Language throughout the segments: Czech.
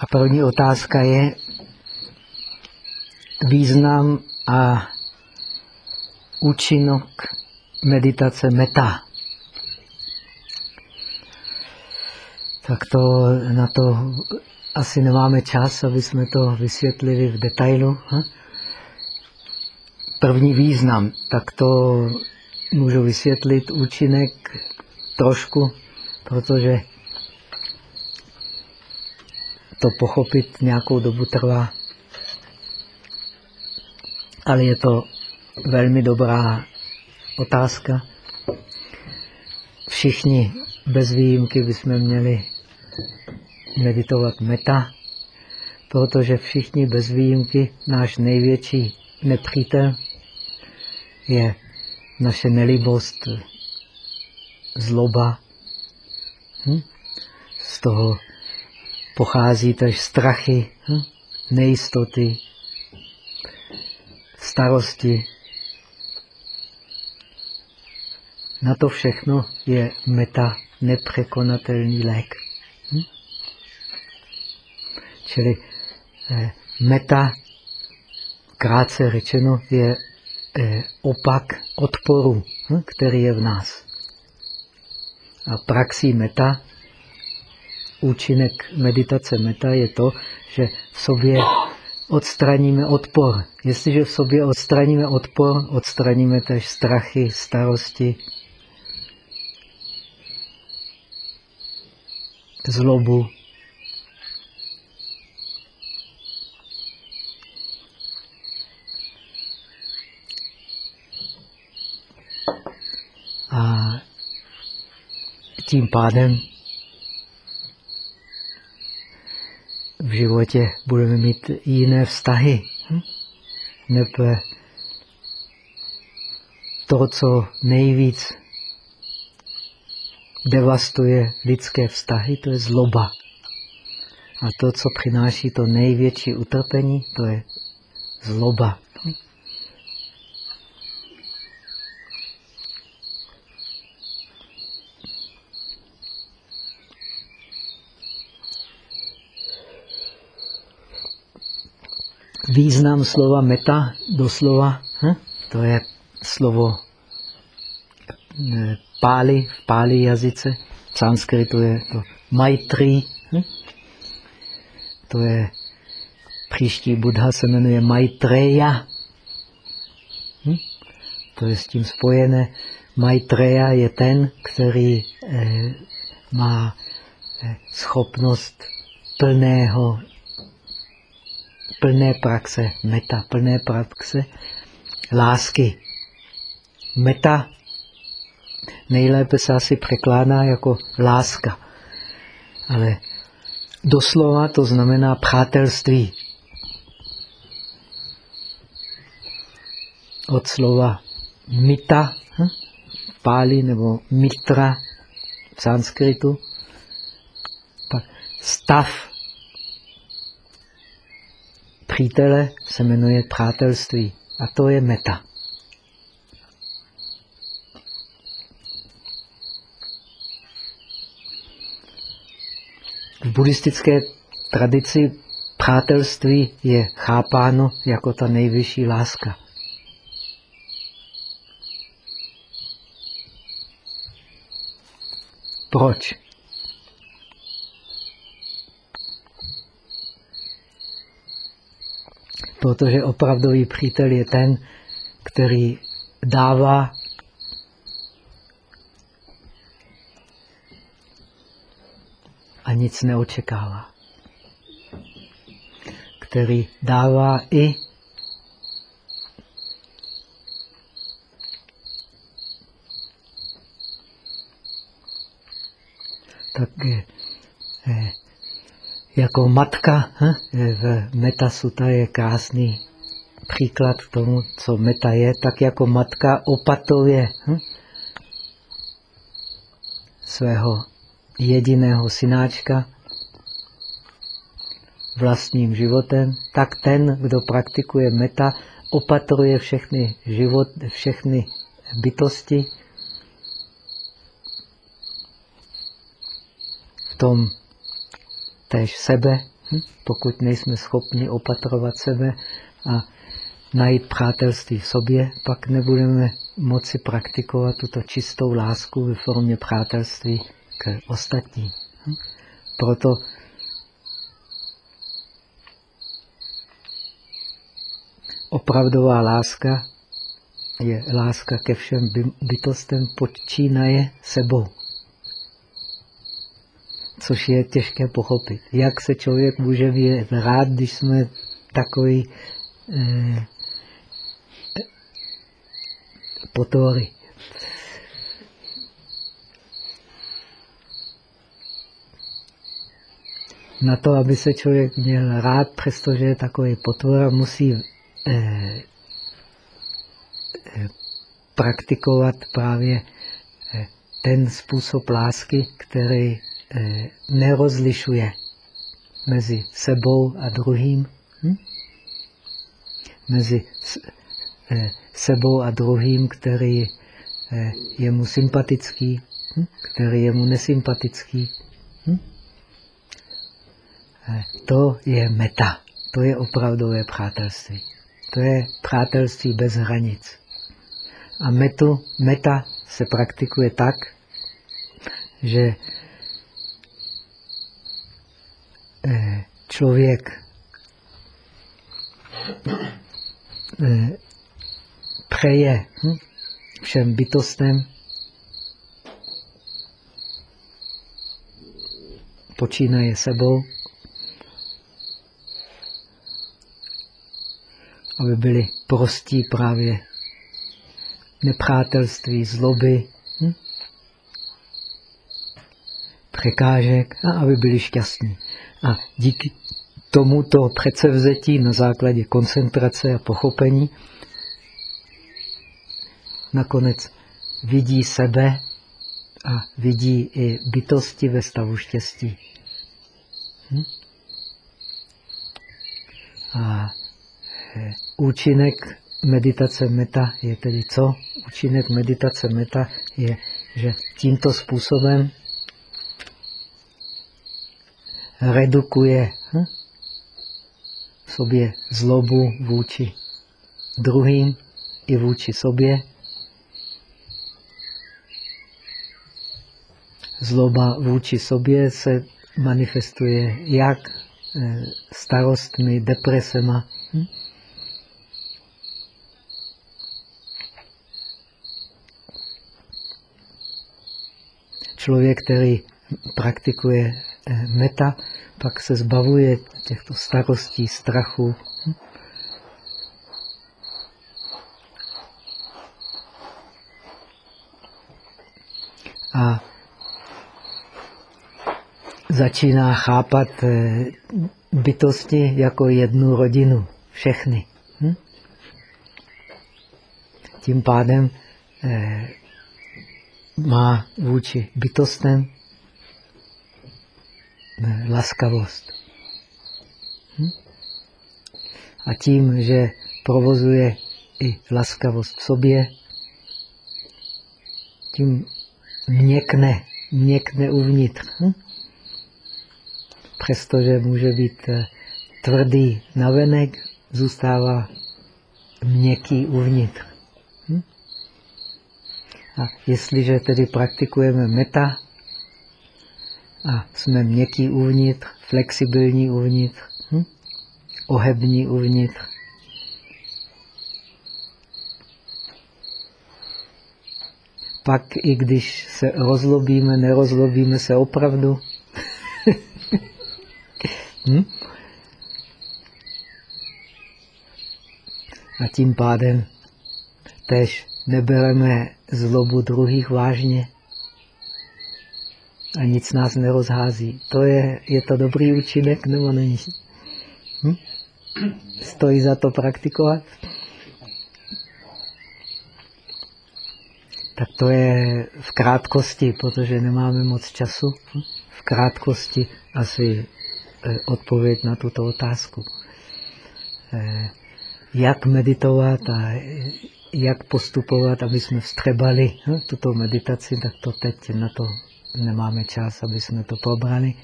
A první otázka je význam a účinok meditace meta. Tak to na to asi nemáme čas, aby jsme to vysvětlili v detailu. První význam, tak to můžu vysvětlit účinek trošku, protože to pochopit nějakou dobu trvá. Ale je to velmi dobrá otázka. Všichni bez výjimky bychom měli meditovat meta, protože všichni bez výjimky, náš největší nepřítel je naše nelibost, zloba. Hm? Z toho pochází tež strachy, hm? nejistoty, starosti. Na to všechno je meta nepřekonatelný lék. Hm? Čili eh, meta, krátce řečeno, je eh, opak odporu, hm? který je v nás. A praxí meta účinek meditace meta je to, že v sobě odstraníme odpor. Jestliže v sobě odstraníme odpor, odstraníme tež strachy, starosti, zlobu. A tím pádem životě budeme mít jiné vztahy. Hm? Nebe to, co nejvíc devastuje lidské vztahy, to je zloba. A to, co přináší to největší utrpení, to je zloba. Význam slova meta doslova, hm? to je slovo páli, v páli jazyce, v sanskritu je to maitri, hm? to je příští Buddha se jmenuje Maitreya. Hm? To je s tím spojené. Maitreya je ten, který eh, má eh, schopnost plného plné praxe, meta, plné praxe lásky. Meta nejlépe se asi překládá jako láska. Ale doslova to znamená přátelství. Od slova mita hm? nebo mitra v sanskritu. Pak stav přítele se jmenuje přátelství. A to je meta. V buddhistické tradici přátelství je chápáno jako ta nejvyšší láska. Proč? Protože opravdový přítel je ten, který dává a nic neočekává. Který dává i tak jako matka v Metasuta je krásný příklad k tomu, co meta je, tak jako matka opatuje svého jediného synáčka vlastním životem, tak ten, kdo praktikuje meta, opatruje všechny, život, všechny bytosti v tom též sebe, Hm? Pokud nejsme schopni opatrovat sebe a najít přátelství v sobě, pak nebudeme moci praktikovat tuto čistou lásku ve formě přátelství k ostatním. Hm? Proto opravdová láska je láska ke všem bytostem počínaje sebou. Což je těžké pochopit. Jak se člověk může být rád, když jsme takový eh, potvory. Na to, aby se člověk měl rád, přestože je takový potvor, musí eh, praktikovat právě eh, ten způsob lásky, který eh, nerozlišuje mezi sebou a druhým, hm? mezi eh, sebou a druhým, který je mu sympatický, hm? který je mu nesympatický. Hm? To je meta, to je opravdové přátelství. To je přátelství bez hranic. A metu, meta se praktikuje tak, že eh, člověk eh, přeje hm, všem bytostem počínaje sebou, aby byli prostí právě nepřátelství, zloby, hm? překážek a aby byli šťastní. A díky tomuto předsevzetí na základě koncentrace a pochopení nakonec vidí sebe a vidí i bytosti ve stavu štěstí. Hm? A e, účinek meditace meta je tedy co? Účinek meditace meta je, že tímto způsobem redukuje hm, sobě zlobu vůči druhým i vůči sobě. Zloba vůči sobě se manifestuje jak eh, starostmi, depresema, hm? člověk, který praktikuje meta, pak se zbavuje těchto starostí, strachu. A začíná chápat eh, bytosti jako jednu rodinu, všechny. Hm? Tím pádem eh, má vůči bytostem laskavost. Hm? A tím, že provozuje i laskavost v sobě, tím měkne, měkne uvnitř. Hm? Přestože může být eh, tvrdý navenek, zůstává měkký uvnitř. A jestliže tedy praktikujeme meta a jsme měkký uvnitř, flexibilní uvnitř, hm? ohební uvnitř, pak i když se rozlobíme, nerozlobíme se opravdu. hm? A tím pádem tež nebereme zlobu druhých vážně a nic nás nerozhází. To je, je to dobrý účinek nebo není? Hm? Stojí za to praktikovat? Tak to je v krátkosti, protože nemáme moc času. Hm? V krátkosti asi eh, odpověď na tuto otázku. Eh, jak meditovat a jak postupovat, aby jsme vstřebali no, tuto meditaci, tak to teď na to nemáme čas, aby jsme to probrali.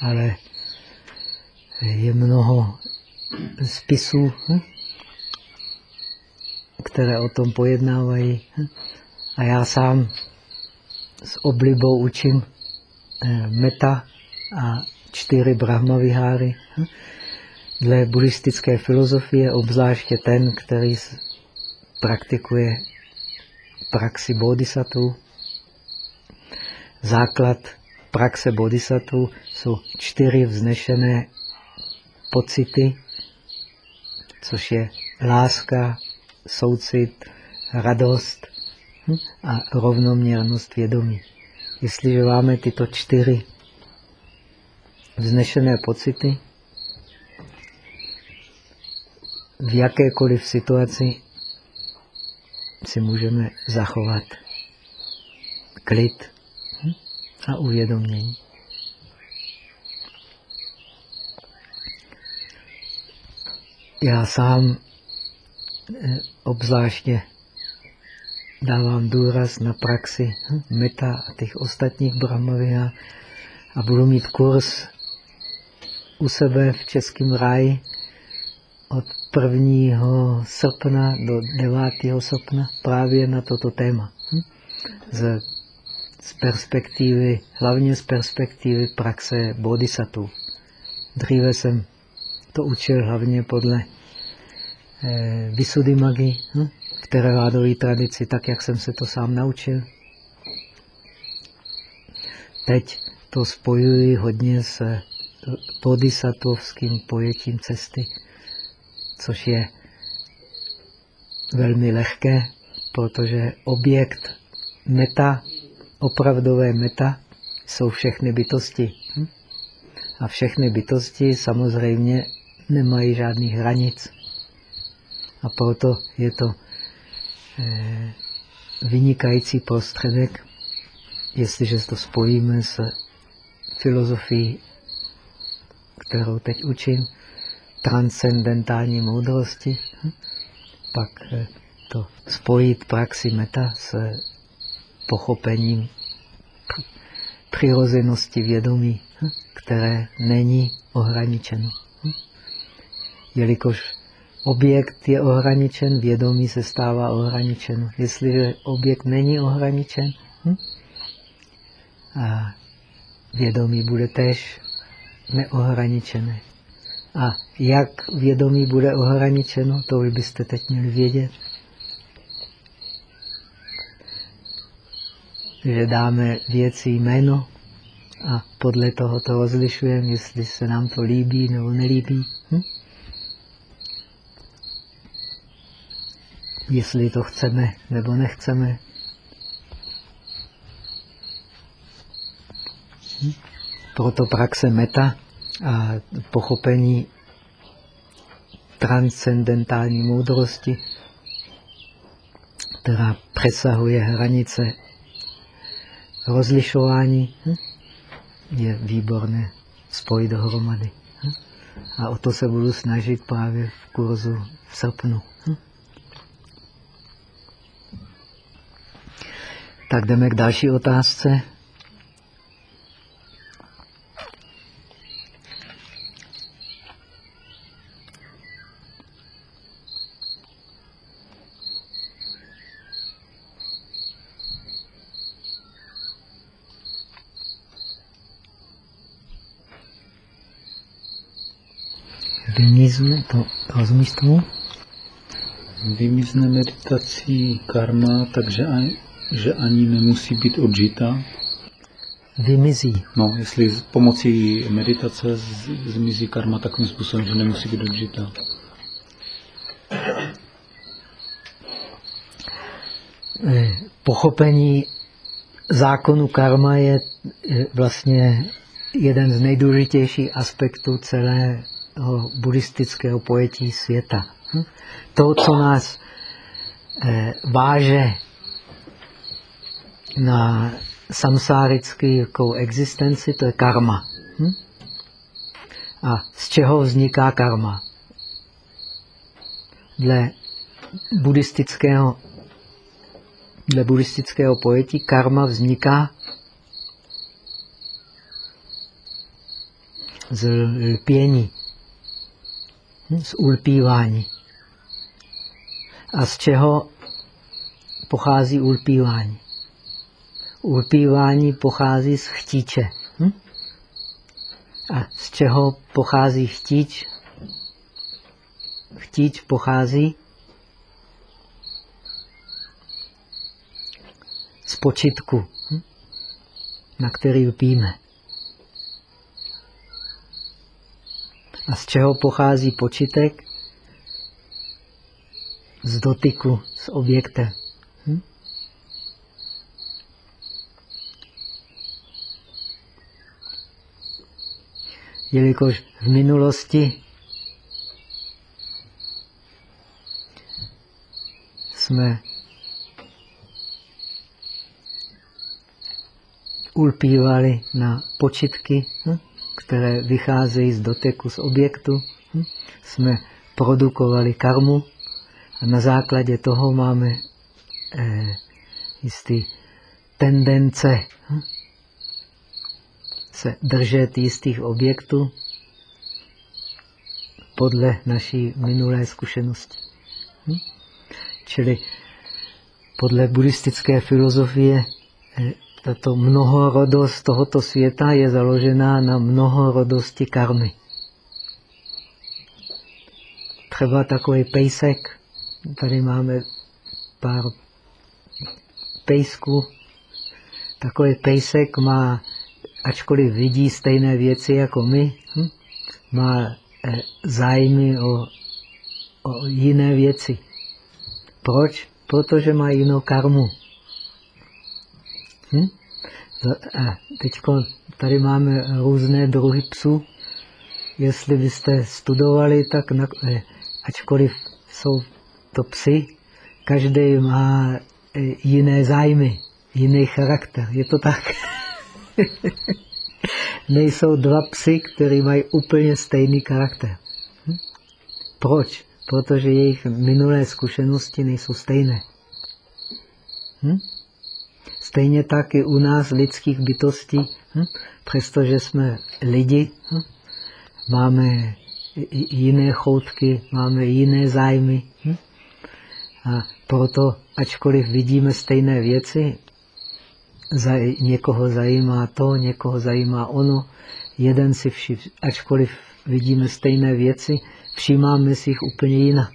Ale je mnoho spisů, hm? které o tom pojednávají. Hm? A já sám s oblibou učím eh, meta a čtyři brahmaviháry. Hm? Dle buddhistické filozofie, obzvláště ten, který praktikuje praxi bodhisattva, základ praxe bodhisattva jsou čtyři vznešené pocity, což je láska, soucit, radost hm, a rovnoměrnost vědomí. Jestliže máme tyto čtyři vznešené pocity, v jakékoliv situaci si můžeme zachovat klid a uvědomění. Já sám eh, obzvláště dávám důraz na praxi meta a těch ostatních brahmavia a budu mít kurz u sebe v Českém ráji od 1. srpna do 9. srpna právě na toto téma. Hm? Z, z perspektivy, hlavně z perspektivy praxe bodhisattva. Dříve jsem to učil hlavně podle eh, Visuddhimaggi, hm? v teravádové tradici, tak jak jsem se to sám naučil. Teď to spojuji hodně s bodhisattvovským pojetím cesty, což je velmi lehké, protože objekt meta, opravdové meta, jsou všechny bytosti. Hm? A všechny bytosti samozřejmě nemají žádných hranic. A proto je to eh, vynikající prostředek, jestliže to spojíme s filozofií kterou teď učím, transcendentální moudrosti, hm? pak eh, to spojit praxi meta s pochopením přirozenosti vědomí, hm? které není ohraničeno. Hm? Jelikož objekt je ohraničen, vědomí se stává ohraničeno. Jestliže objekt není ohraničen, a vědomí bude tež neohraničené. A jak vědomí bude ohraničeno, to vy byste teď měli vědět. Že dáme věci jméno a podle toho to rozlišujeme, jestli se nám to líbí nebo nelíbí. Hm? Jestli to chceme nebo nechceme. Hm? Proto praxe meta a pochopení transcendentální moudrosti, která přesahuje hranice rozlišování, hm, je výborné spojit dohromady. Hm. A o to se budu snažit právě v kurzu v srpnu. Hm. Tak jdeme k další otázce. Vymizne to, rozumíš tomu? Vymizne meditací karma, takže ani, že ani nemusí být odžita. Vymizí. No, jestli pomocí meditace zmizí karma takovým způsobem, že nemusí být odžita. Eh, pochopení zákonu karma je vlastně jeden z nejdůležitějších aspektů celé buddhistického pojetí světa. Hm? To, co nás eh, váže na samsárickou existenci, to je karma. Hm? A z čeho vzniká karma? Dle buddhistického, dle buddhistického pojetí karma vzniká z lpění z ulpívání. A z čeho pochází ulpívání? Ulpívání pochází z chtíče. Hm? A z čeho pochází chtíč? Chtíč pochází z počitku, hm? na který lpíme. A z čeho pochází počitek? Z dotyku s objektem. Hm? Jelikož v minulosti jsme ulpívali na počitky, hm? Které vycházejí z doteku z objektu. Hm? Jsme produkovali karmu a na základě toho máme eh, jistý tendence hm? se držet jistých objektů podle naší minulé zkušenosti. Hm? Čili podle buddhistické filozofie eh, tato mnohorodost tohoto světa je založená na mnohorodosti karmy. Třeba takový pejsek, tady máme pár pejsků, takový pejsek má, ačkoliv vidí stejné věci jako my, hm, má eh, zájmy o, o jiné věci. Proč? Protože má jinou karmu. Hm? A teď tady máme různé druhy psů. Jestli byste studovali, tak na, eh, ačkoliv jsou to psy, každý má eh, jiné zájmy, jiný charakter. Je to tak? Nejsou dva psy, které mají úplně stejný charakter. Hm? Proč? Protože jejich minulé zkušenosti nejsou stejné. Hm? Stejně tak i u nás lidských bytostí, hm? přestože jsme lidi, hm? máme jiné choutky, máme jiné zájmy. Hm? A proto, ačkoliv vidíme stejné věci, za, někoho zajímá to, někoho zajímá ono, jeden si všim, ačkoliv vidíme stejné věci, všímáme si jich úplně jinak.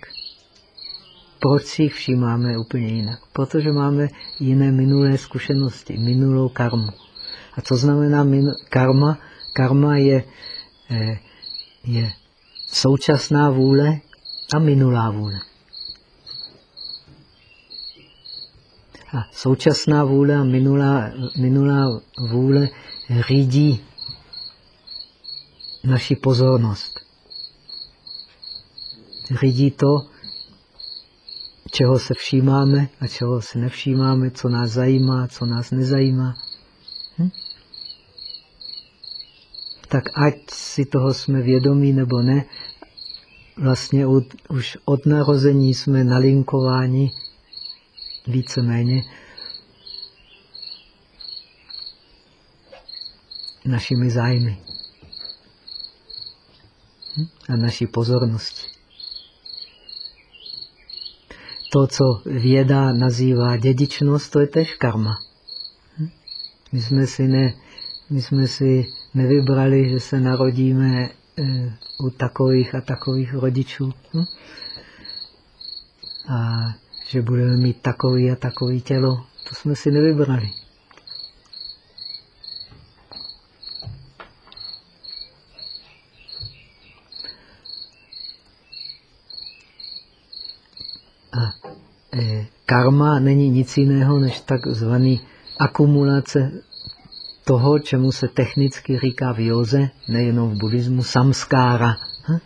Proč si všímáme úplně jinak? Protože máme jiné minulé zkušenosti, minulou karmu. A co znamená karma? Karma je, eh, je současná vůle a minulá vůle. A současná vůle a minulá, minulá vůle řídí naši pozornost. Řídí to, čeho se všímáme a čeho se nevšímáme, co nás zajímá, co nás nezajímá. Hm? Tak ať si toho jsme vědomí nebo ne, vlastně od, už od narození jsme nalinkováni víceméně našimi zájmy hm? a naší pozornosti to, co věda nazývá dědičnost, to je tež karma. My jsme si, ne, my jsme si nevybrali, že se narodíme eh, u takových a takových rodičů. Hm? A že budeme mít takový a takový tělo. To jsme si nevybrali. Karma není nic jiného než takzvaný akumulace toho, čemu se technicky říká v józe, nejenom v buddhismu, samskára. Hm?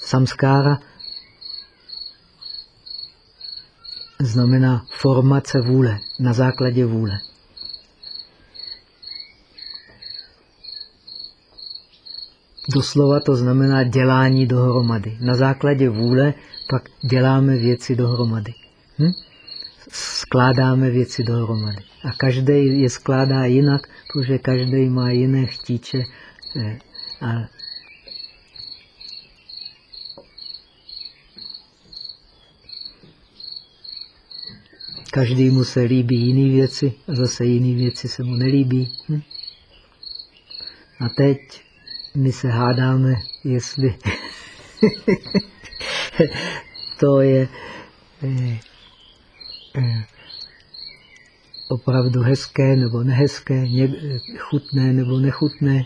Samskára znamená formace vůle, na základě vůle. Doslova to znamená dělání dohromady. Na základě vůle pak děláme věci dohromady. Hm? Skládáme věci dohromady. A každý je skládá jinak, protože každý má jiné chtíče. Eh, a Každý mu se líbí jiné věci a zase jiné věci se mu nelíbí. Hm? A teď my se hádáme, jestli to je eh, eh, opravdu hezké nebo nehezké, chutné nebo nechutné.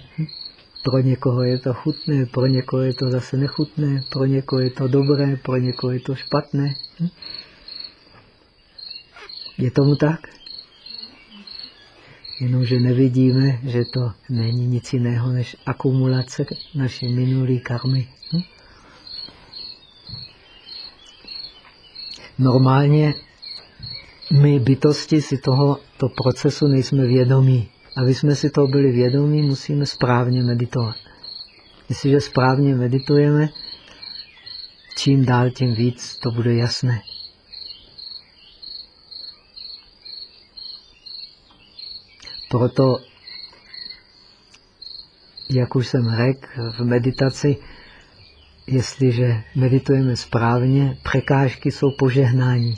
Pro někoho je to chutné, pro někoho je to zase nechutné, pro někoho je to dobré, pro někoho je to špatné. Hm? Je tomu tak? Jenomže nevidíme, že to není nic jiného než akumulace naší minulé karmy. Hm? Normálně my bytosti si tohoto procesu nejsme vědomí. Aby jsme si toho byli vědomí, musíme správně meditovat. Jestliže správně meditujeme, čím dál, tím víc to bude jasné. Proto, jak už jsem řekl, v meditaci, jestliže meditujeme správně, překážky jsou požehnání.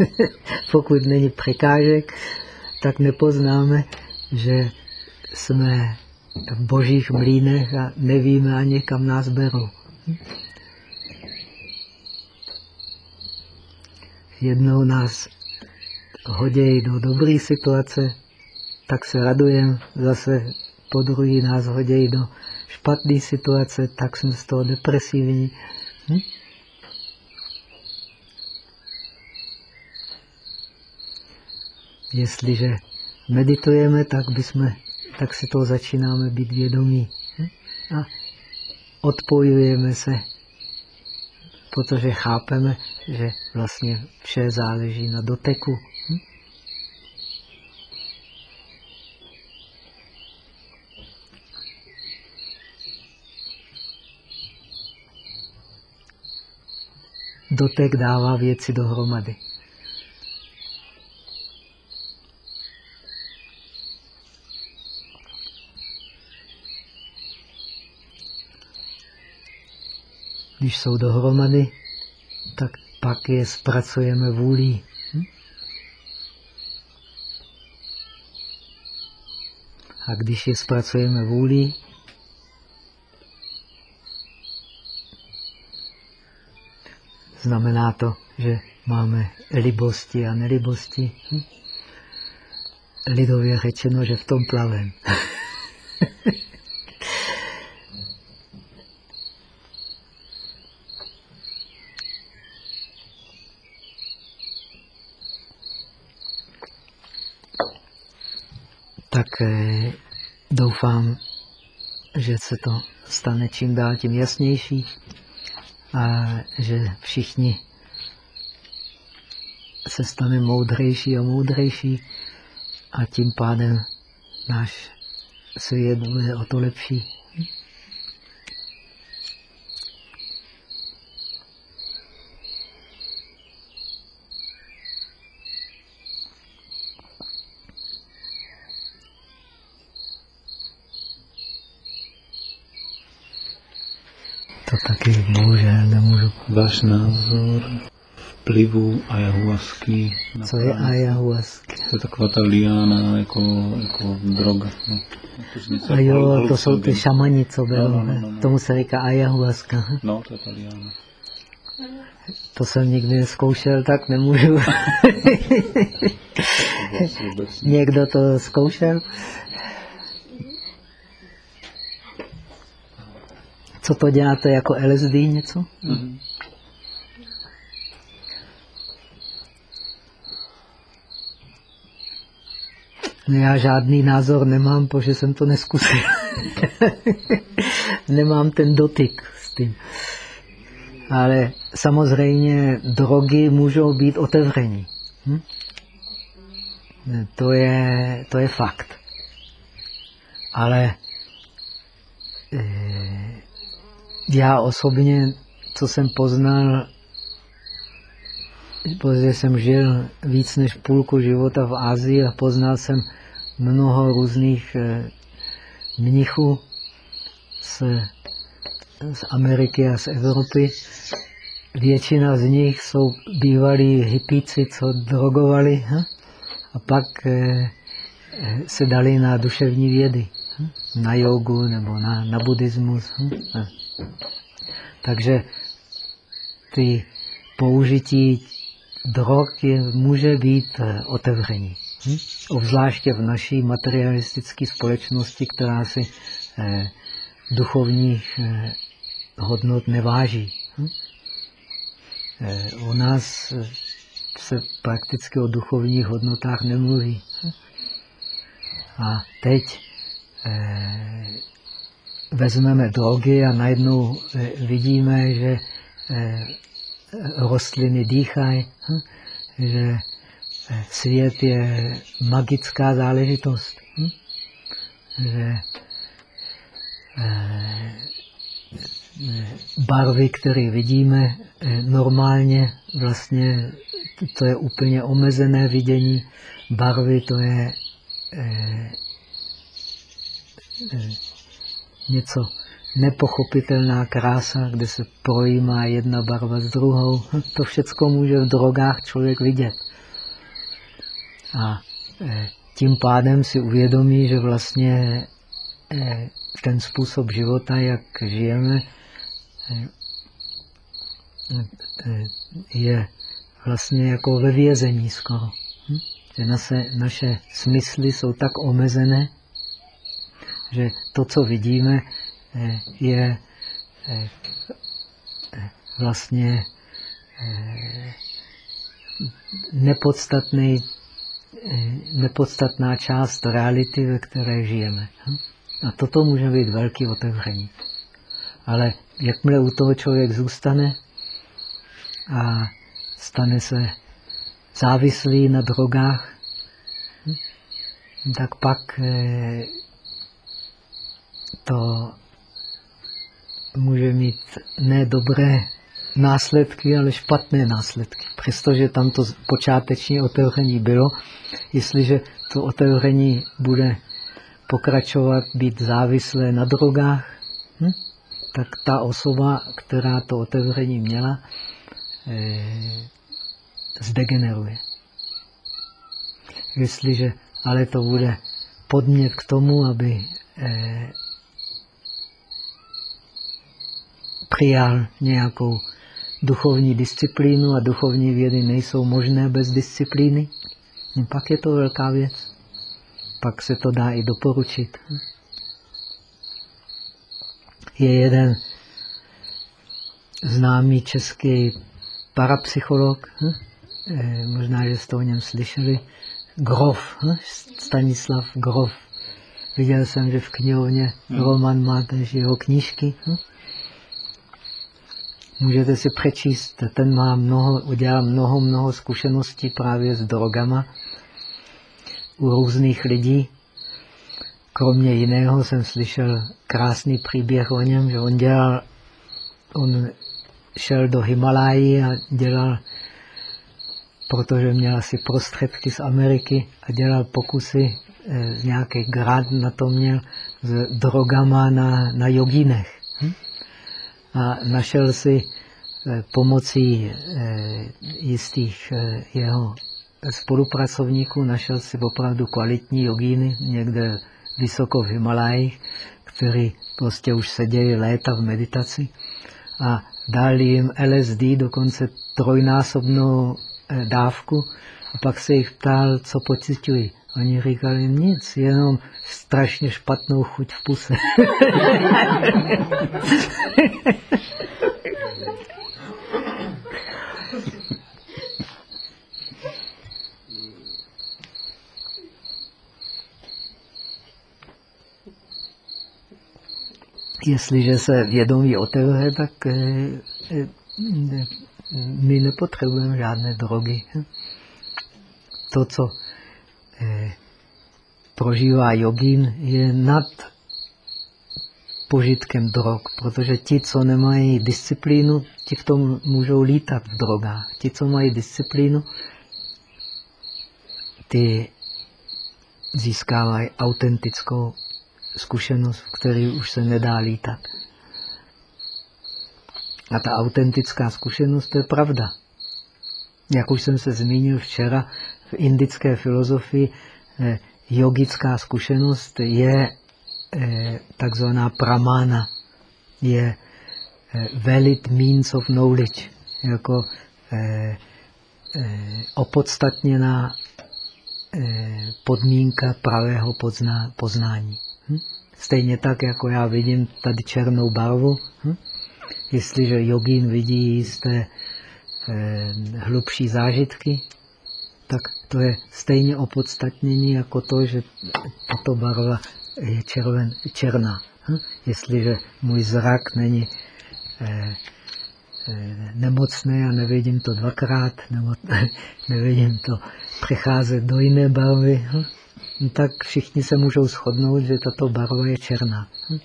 Pokud není překážek, tak nepoznáme, že jsme v božích mlínech a nevíme ani, kam nás berou. Jednou nás hodějí do dobré situace, tak se radujeme, zase po druhý nás hodějí do špatné situace, tak jsme z toho depresivní. Hm? Jestliže meditujeme, tak, bychom, tak si toho začínáme být vědomí. Hm? A odpojujeme se, protože chápeme, že vlastně vše záleží na doteku. Hm? Dotek dává věci dohromady. Když jsou dohromady, tak pak je zpracujeme vůlí. Hm? A když je zpracujeme vůlí, znamená to, že máme libosti a nelibosti. Hm? Lidově řečeno, že v tom plavem. tak eh, doufám, že se to stane čím dál tím jasnější a že všichni se stane moudrejší a moudrejší a tím pádem náš svět bude o to lepší. To taky bohužel nemůžu. Váš názor vplyvu ayahuasky. Co je ayahuasky? To je taková ta liána jako, jako droga. No. A jo, to jsou ty šamani, co bylo. No, no, no, no. Tomu se říká ayahuasca. No, to je ta liána. To jsem nikdy neskoušel, tak nemůžu. Někdo to zkoušel? Co to děláte jako LSD něco? Mm-hmm. Já žádný názor nemám, protože jsem to neskusil. nemám ten dotyk s tím. Ale samozřejmě drogy můžou být otevření. Hm? To, je, to je fakt. Ale e, já osobně, co jsem poznal, protože jsem žil víc než půlku života v Ázii a poznal jsem mnoho různých eh, mnichů z, z Ameriky a z Evropy, většina z nich jsou bývalí hippíci, co drogovali hm? a pak eh, eh, se dali na duševní vědy, hm? na jogu nebo na, na buddhismus. Hm? Takže ty použití drog je, může být eh, otevření. Hm? Obzvláště v naší materialistické společnosti, která si eh, duchovních eh, hodnot neváží. Hm? Eh, u nás eh, se prakticky o duchovních hodnotách nemluví. Hm? A teď eh, vezmeme drogy a najednou eh, vidíme, že eh, rostliny dýchají, hm? že eh, svět je magická záležitost. Hm? Že eh, barvy, které vidíme normálně, vlastně to je úplně omezené vidění. Barvy to je něco nepochopitelná krása, kde se projímá jedna barva s druhou. To všechno může v drogách člověk vidět. A e, tím pádem si uvědomí, že vlastně e, ten způsob života, jak žijeme, e, je vlastně jako ve vězení skoro. Hm? Že naše, naše smysly jsou tak omezené, že to, co vidíme, je eh, eh, vlastně nepodstatný, nepodstatná část reality, ve které žijeme. A toto může být velký otevření. Ale jakmile u toho člověk zůstane a stane se závislý na drogách, hm? tak pak to může mít ne dobré následky, ale špatné následky. Přestože tam to počáteční otevření bylo, jestliže to otevření bude pokračovat, být závislé na drogách, hm? tak ta osoba, která to otevření měla, eh, zdegeneruje. Jestliže ale to bude podmět k tomu, aby eh, přijal nějakou duchovní disciplínu a duchovní vědy nejsou možné bez disciplíny, no pak je to velká věc. Pak se to dá i doporučit. Je jeden známý český parapsycholog, hm? eh, možná, že jste o něm slyšeli, Grof, hm? Stanislav Grof. Viděl jsem, že v knihovně hmm. Roman máte jeho knížky. Můžete si přečíst, ten má mnoho, udělal mnoho, mnoho zkušeností právě s drogama u různých lidí. Kromě jiného jsem slyšel krásný příběh o něm, že on dělal, on šel do Himalají a dělal, protože měl asi prostředky z Ameriky a dělal pokusy, eh, nějaký grad na to měl, s drogama na, na jogínech a našel si eh, pomocí eh, jistých eh, jeho spolupracovníků, našel si opravdu kvalitní jogíny někde vysoko v Himalajích, který prostě už seděli léta v meditaci a dali jim LSD dokonce trojnásobnou dávku a pak se jich ptal, co pocitují. Oni říkali nic, jenom strašně špatnou chuť v puse. Jestliže se vědomí otevře, tak eh, eh, my nepotřebujeme žádné drogy. To, co prožívá jogín, je nad požitkem drog, protože ti, co nemají disciplínu, ti v tom můžou lítat v drogách. Ti, co mají disciplínu, ty získávají autentickou zkušenost, v které už se nedá lítat. A ta autentická zkušenost, to je pravda. Jak už jsem se zmínil včera, v indické filozofii eh, jogická zkušenost je eh, takzvaná pramána, je eh, valid means of knowledge, jako opodstatněná podmínka pravého pozná, poznání. Hm? Stejně tak, jako já vidím tady černou barvu, hm? jestliže jogín vidí jisté hlubší zážitky, tak to je stejně opodstatnění jako to, že tato barva je červen, černá. Hm? Jestliže můj zrak není eh, eh, nemocný a nevidím to dvakrát, nebo nevidím to přecházet do jiné barvy, hm? no tak všichni se můžou shodnout, že tato barva je černá. Hm?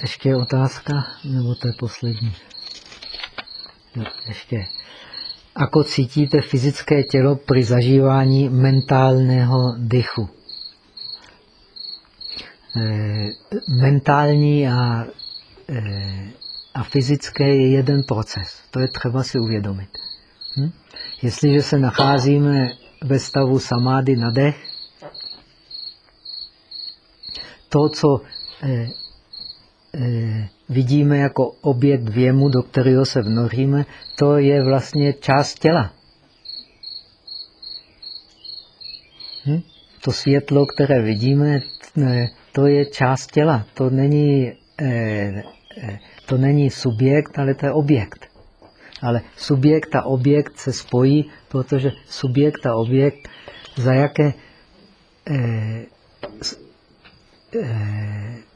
Ještě je otázka, nebo to je poslední? No, ještě. Ako cítíte fyzické tělo při zažívání mentálního dechu? E, mentální a, e, a fyzické je jeden proces. To je třeba si uvědomit. Hm? Jestliže se nacházíme ve stavu samády na dech, to, co Eh, vidíme jako objekt věmu, do kterého se vnoříme, to je vlastně část těla. Hm? To světlo, které vidíme, eh, to je část těla. To není, eh, to není subjekt, ale to je objekt. Ale subjekt a objekt se spojí, protože subjekt a objekt za jaké eh, eh,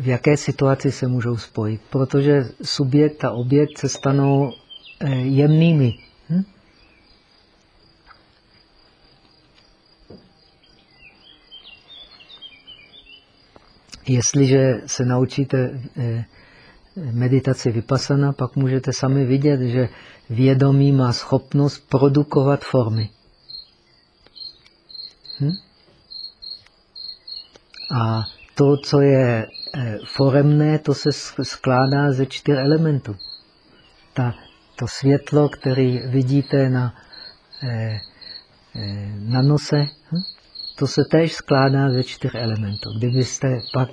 v jaké situaci se můžou spojit. Protože subjekt a objekt se stanou eh, jemnými. Hm? Jestliže se naučíte eh, meditaci vypasana, pak můžete sami vidět, že vědomí má schopnost produkovat formy. Hm? A to, co je foremné, to se skládá ze čtyř elementů. Ta, to světlo, které vidíte na, eh, eh, na nose, hm? to se též skládá ze čtyř elementů. Kdybyste pak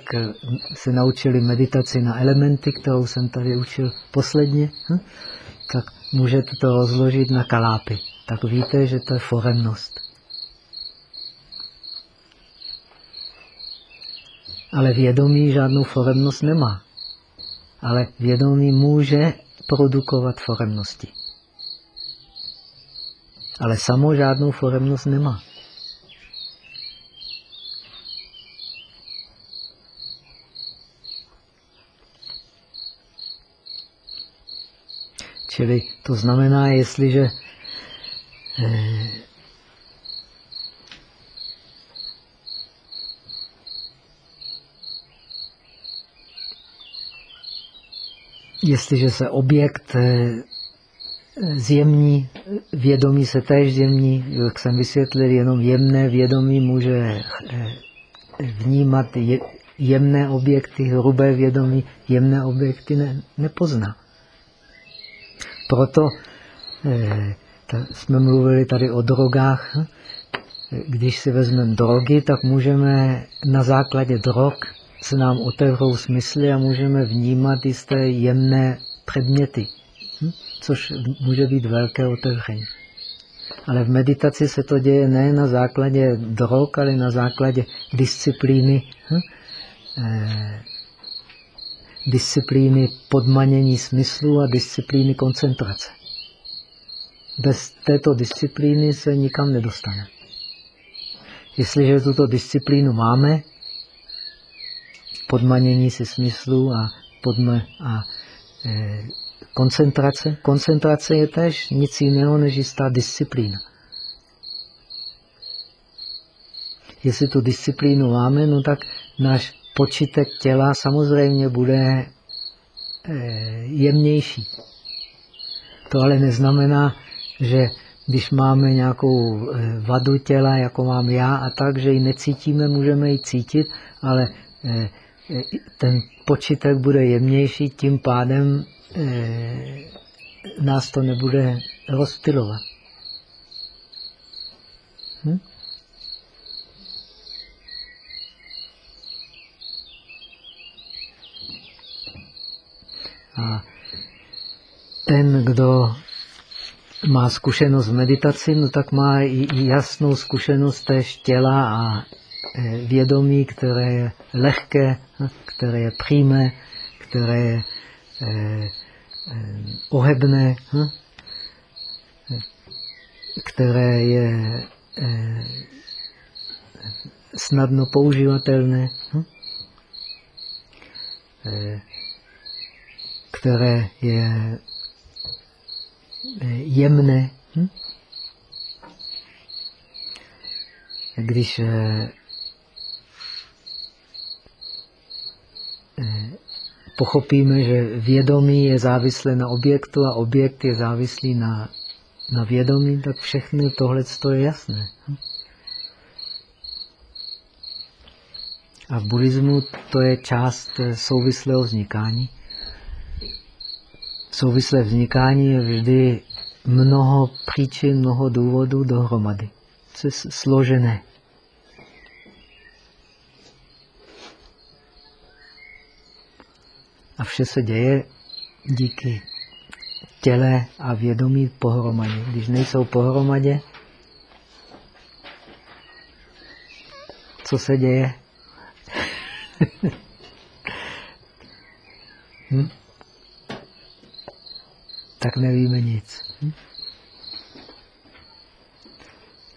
se naučili meditaci na elementy, kterou jsem tady učil posledně, hm? tak můžete to rozložit na kalápy. Tak víte, že to je foremnost. Ale vědomí žádnou foremnost nemá. Ale vědomí může produkovat foremnosti. Ale samo žádnou foremnost nemá. Čili to znamená, jestliže eh, jestliže se objekt eh, zjemní, vědomí se též zjemní, jak jsem vysvětlil, jenom jemné vědomí může eh, vnímat jemné objekty, hrubé vědomí jemné objekty ne, nepozná. Proto eh, jsme mluvili tady o drogách. Když si vezmeme drogy, tak můžeme na základě drog se nám otevřou smysly a můžeme vnímat jisté jemné předměty, hm? což může být velké otevření. Ale v meditaci se to děje ne na základě drog, ale na základě disciplíny, hm? eh, disciplíny podmanění smyslu a disciplíny koncentrace. Bez této disciplíny se nikam nedostane. Jestliže tuto disciplínu máme, podmanění si smyslu a, podma, a e, koncentrace. Koncentrace je tež nic jiného než jistá disciplína. jestli tu disciplínu máme, no tak náš počítek těla samozřejmě bude eh, jemnější. To ale neznamená, že když máme nějakou eh, vadu těla, jako mám já a tak, že ji necítíme, můžeme ji cítit, ale eh, ten počítek bude jemnější, tím pádem nás to nebude rozptilovat. Hm? A ten, kdo má zkušenost v meditaci, no tak má i jasnou zkušenost též těla a e, vědomí, které je lehké, které je přímé, které je eh, eh, ohebné, hm, které je eh, snadno používatelné. Hm, které je eh, jemné. Hm? Když eh, eh, pochopíme, že vědomí je závislé na objektu a objekt je závislý na, na vědomí, tak všechno tohle je jasné. A v buddhismu to je část souvislého vznikání souvislé vznikání je vždy mnoho příčin, mnoho důvodů dohromady. Co je složené. A vše se děje díky těle a vědomí pohromadě. Když nejsou pohromadě, co se děje? hm? tak nevíme nic. Hm?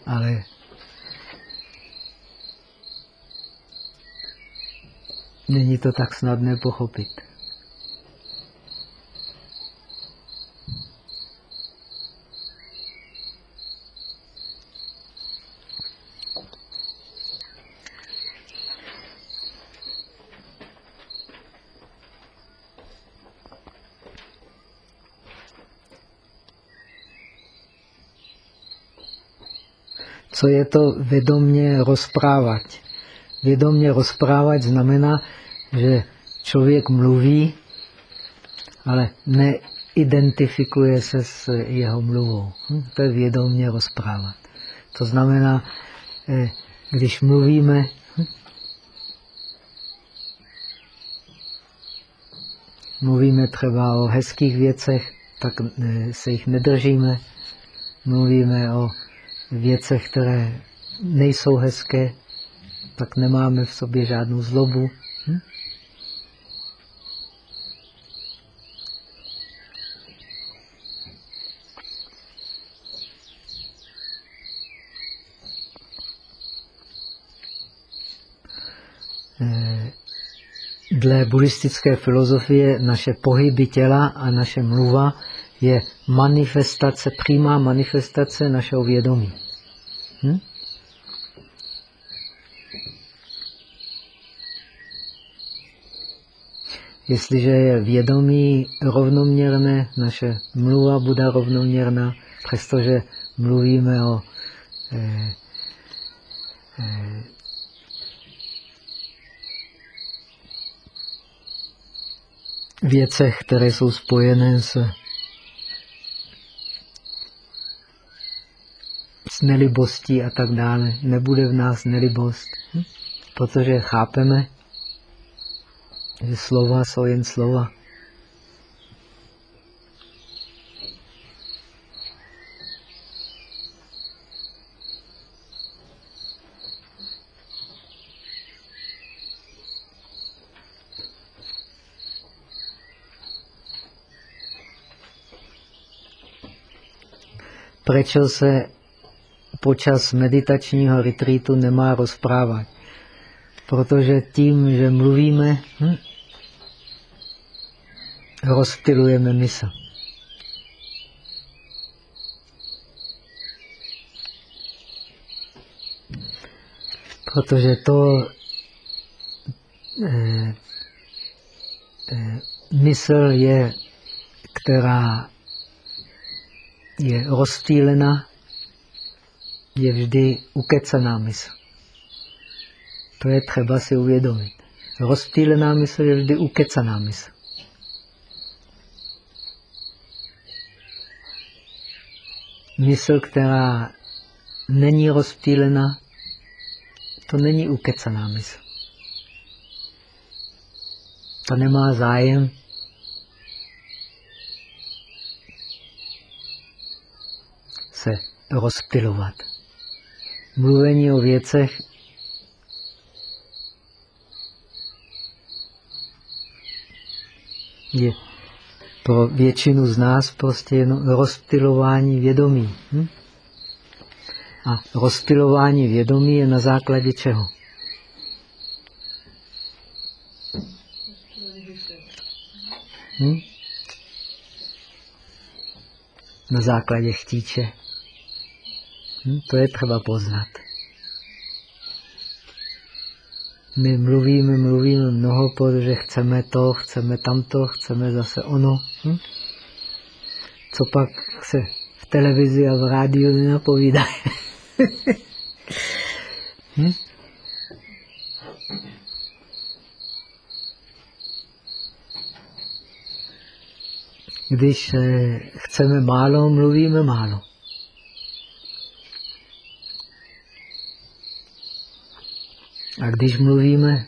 Ale není to tak snadné pochopit. Co je to vědomě rozprávat. Vědomě rozprávat znamená, že člověk mluví, ale neidentifikuje se s jeho mluvou. Hm? To je vědomě rozprávat. To znamená, eh, když mluvíme, hm? mluvíme třeba o hezkých věcech, tak eh, se jich nedržíme. Mluvíme o věcech, které nejsou hezké, tak nemáme v sobě žádnou zlobu. Hm? Eh, dle buddhistické filozofie naše pohyby těla a naše mluva je manifestace, přímá manifestace našeho vědomí. Hm? Jestliže je vědomí rovnoměrné, naše mluva bude rovnoměrná, přestože mluvíme o eh, eh, věcech, které jsou spojené s nelibostí a tak dále. Nebude v nás nelibost, hm? protože chápeme, že slova jsou jen slova. Prečo se počas meditačního retreatu nemá rozprávat. Protože tím, že mluvíme, hm, rozptilujeme mysl. Protože to eh, eh, mysl je, která je rozstýlená, je vždy ukecaná mysl. To je třeba si uvědomit. Rozptýlená mysl je vždy ukecaná mysl. Mysl, která není rozptýlená, to není ukecaná mysl. To nemá zájem se rozptilovat. Mluvení o věcech je pro většinu z nás prostě jenom rozptilování vědomí. Hm? A rozptilování vědomí je na základě čeho? Hm? Na základě chtíče. Hm? To je třeba poznat. My mluvíme, mluvíme mnoho, protože chceme to, chceme tamto, chceme zase ono. Hm? Co pak se v televizi a v rádiu nenapovídá? hm? Když eh, chceme málo, mluvíme málo. A když mluvíme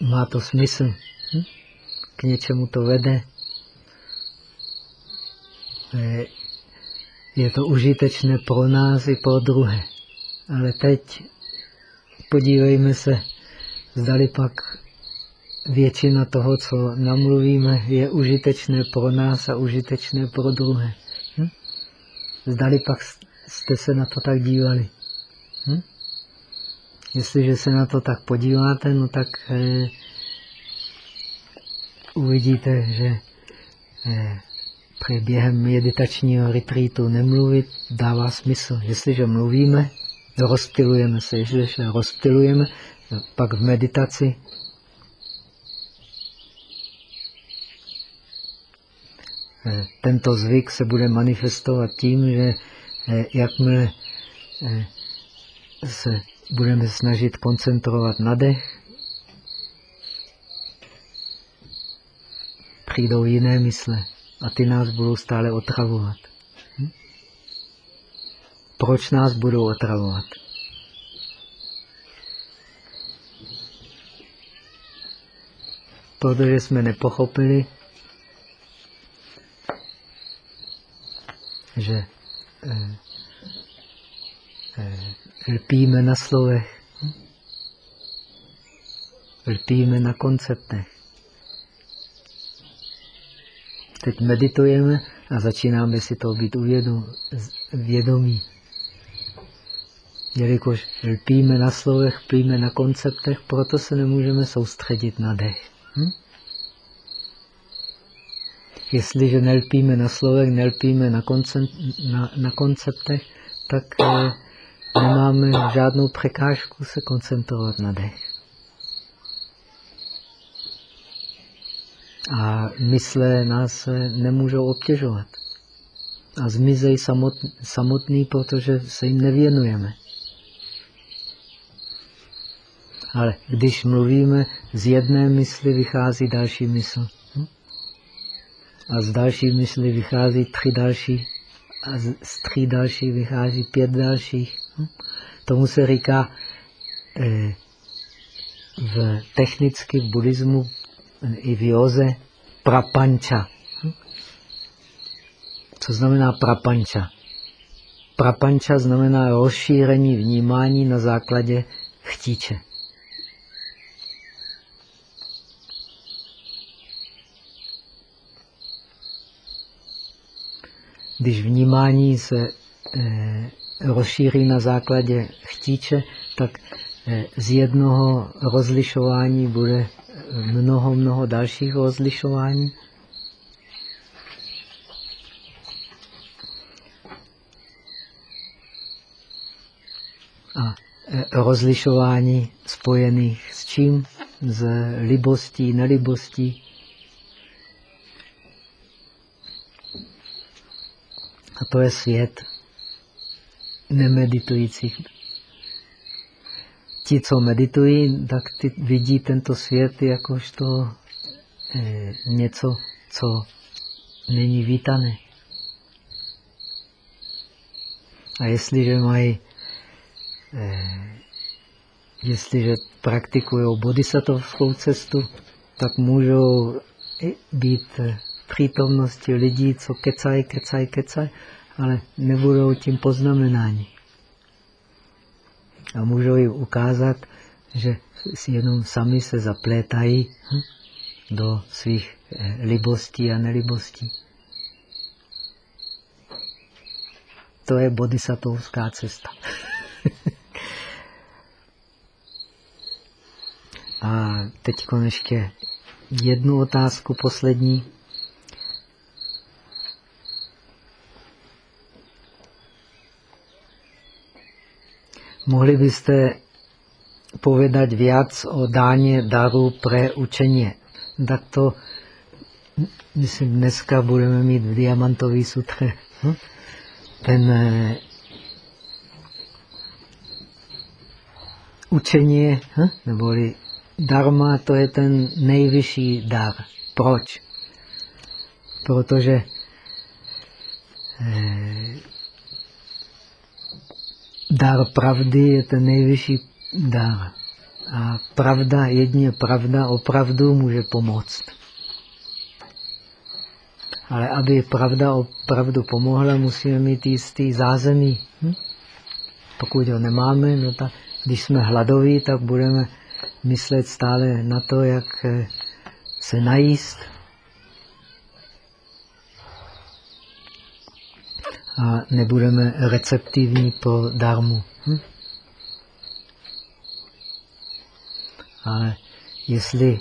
má to smysl. Hm? K něčemu to vede. Je to užitečné pro nás i pro druhé. Ale teď podívejme se, zdali pak většina toho, co namluvíme, je užitečné pro nás a užitečné pro druhé. Hm? Zdali pak jste se na to tak dívali. Hm? Jestliže se na to tak podíváte, no tak eh, uvidíte, že eh, při během meditačního retreatu nemluvit dává smysl. Jestliže mluvíme, rozptilujeme se. Jestliže rozptilujeme, pak v meditaci tento zvyk se bude manifestovat tím, že eh, jakmile eh, se budeme snažit koncentrovat na dech, přijdou jiné mysle a ty nás budou stále otravovat. Hm? Proč nás budou otravovat? Protože jsme nepochopili, že eh, eh, lpíme na slovech, lpíme na konceptech. Teď meditujeme a začínáme si to být vědomí. Jelikož lpíme na slovech, lpíme na konceptech, proto se nemůžeme soustředit na dech. Hm? Jestliže nelpíme na slovech, nelpíme na, koncept, na, na konceptech, tak eh, nemáme žádnou překážku se koncentrovat na dech. A mysle nás nemůžou obtěžovat. A zmizejí samot, samotný, protože se jim nevěnujeme. Ale když mluvíme, z jedné mysli vychází další mysl a z další mysli vychází tři další a z tří další vychází pět dalších. Hm? Tomu se říká eh, v technicky v buddhismu eh, i v józe prapanča. Hm? Co znamená prapanča? Prapanča znamená rozšíření vnímání na základě chtíče. Když vnímání se eh, rozšíří na základě chtíče, tak eh, z jednoho rozlišování bude eh, mnoho, mnoho dalších rozlišování. A rozlišování spojených s čím? S libostí, nelibostí, A to je svět nemeditujících. Ti, co meditují, tak ty vidí tento svět jakožto eh, něco, co není vítané. A jestliže mají, eh, jestliže praktikují bodhisattvskou cestu, tak můžou být v přítomnosti lidí, co kecají, kecají, kecají, ale nebudou tím poznamenáni. A můžou jim ukázat, že si jenom sami se zaplétají hm, do svých eh, libostí a nelibostí. To je bodhisattvská cesta. a teď ještě jednu otázku poslední. Mohli byste povedať viac o dáně daru pre učení. Tak to, myslím, dneska budeme mít v diamantový sutře. Hm? Ten eh, učení, hm? neboli to je ten nejvyšší dar. Proč? Protože eh, dar pravdy je ten nejvyšší dar. A pravda, jedině pravda opravdu může pomoct. Ale aby pravda opravdu pomohla, musíme mít jistý zázemí. Hm? Pokud ho nemáme, no tak když jsme hladoví, tak budeme myslet stále na to, jak eh, se najíst. A nebudeme receptivní pro darmu. Hm? Ale jestli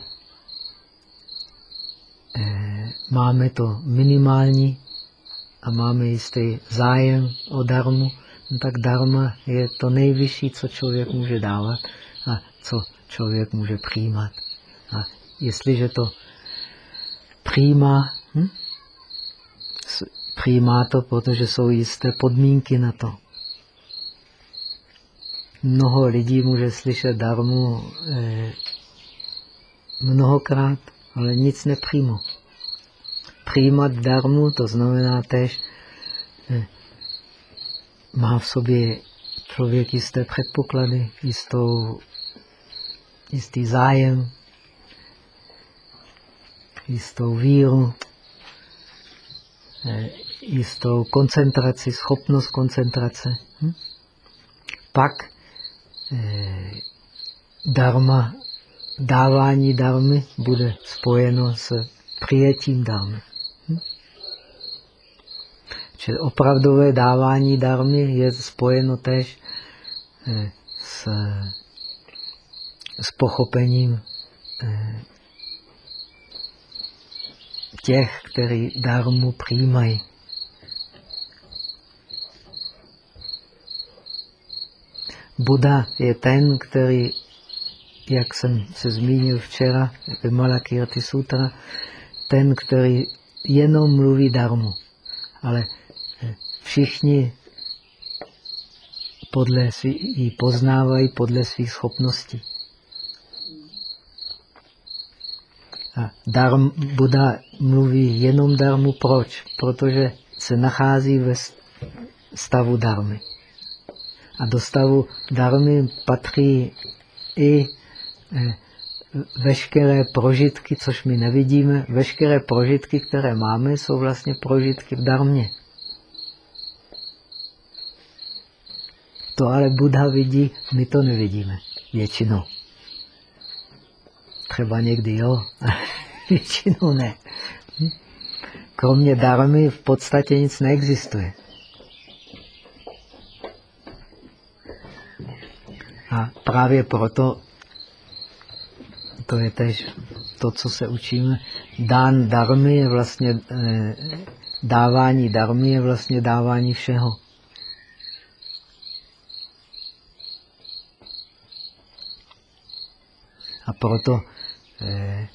eh, máme to minimální a máme jistý zájem o darmu, no tak darma je to nejvyšší, co člověk může dávat a co člověk může přijímat. A jestliže to přijímá? Přijímá to, protože jsou jisté podmínky na to. Mnoho lidí může slyšet darmu eh, mnohokrát, ale nic nepřijmo. Přijímat darmu, to znamená tež, eh, má v sobě člověk jisté předpoklady, jistou, jistý zájem, jistou víru, eh, jistou koncentraci, schopnost koncentrace. Hm? Pak eh, dharma, dávání darmy bude spojeno s přijetím darmy. Hm? Čili opravdové dávání darmy je spojeno tež eh, s, s pochopením eh, těch, kteří darmu přijímají. Buda je ten, který, jak jsem se zmínil včera v Malakirti Sutra, ten, který jenom mluví darmu. Ale eh, všichni podle svý, ji poznávají podle svých schopností. A darm, Buda mluví jenom darmu. Proč? Protože se nachází ve stavu darmy. A do stavu darmy patří i eh, veškeré prožitky, což my nevidíme, veškeré prožitky, které máme, jsou vlastně prožitky v darmě. To ale Buddha vidí, my to nevidíme většinou. Třeba někdy jo, ale většinou ne. Hm? Kromě darmy v podstatě nic neexistuje. A právě proto, to je tež to, co se učíme, dán darmy je vlastně, eh, dávání darmy je vlastně dávání všeho. A proto eh,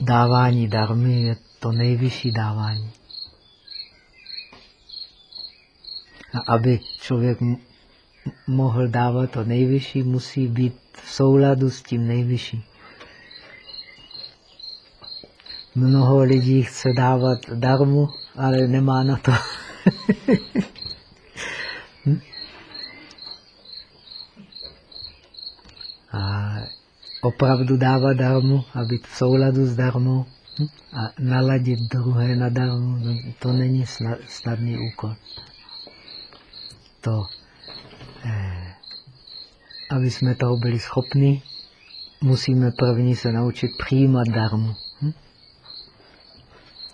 dávání darmy je to nejvyšší dávání. A aby člověk mohl dávat to nejvyšší, musí být v souladu s tím nejvyšším. Mnoho lidí chce dávat darmu, ale nemá na to. hm? A opravdu dávat darmu a být v souladu s darmou hm? a naladit druhé na darmu, to není snadný úkol. To, aby jsme toho byli schopni, musíme první se naučit přijímat darmu. Hm?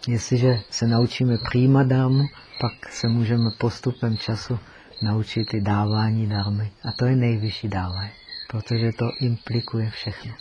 Jestliže se naučíme přijímat darmu, pak se můžeme postupem času naučit i dávání darmy. A to je nejvyšší dávání, protože to implikuje všechno.